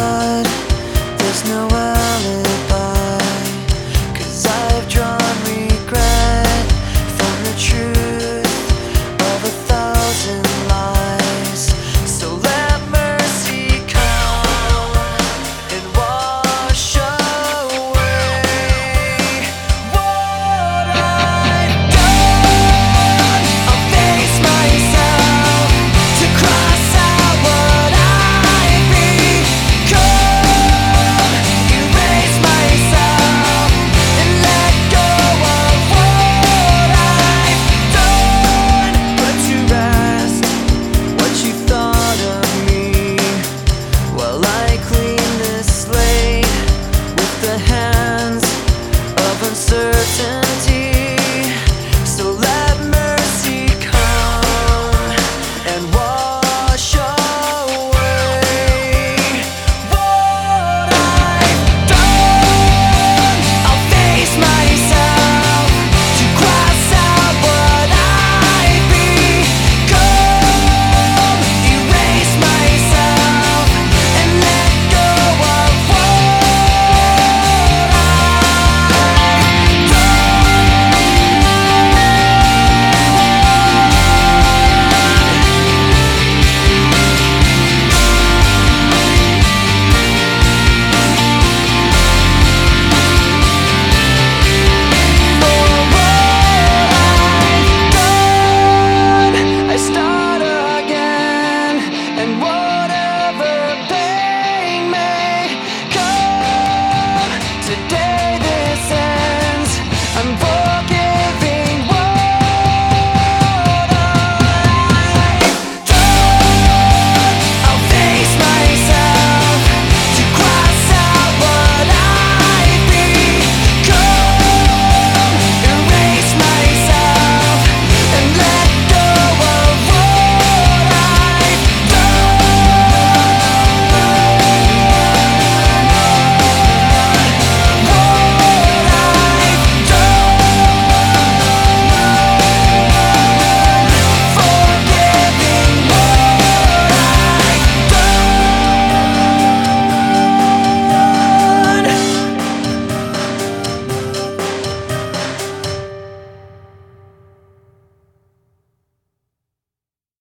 word, there's no word.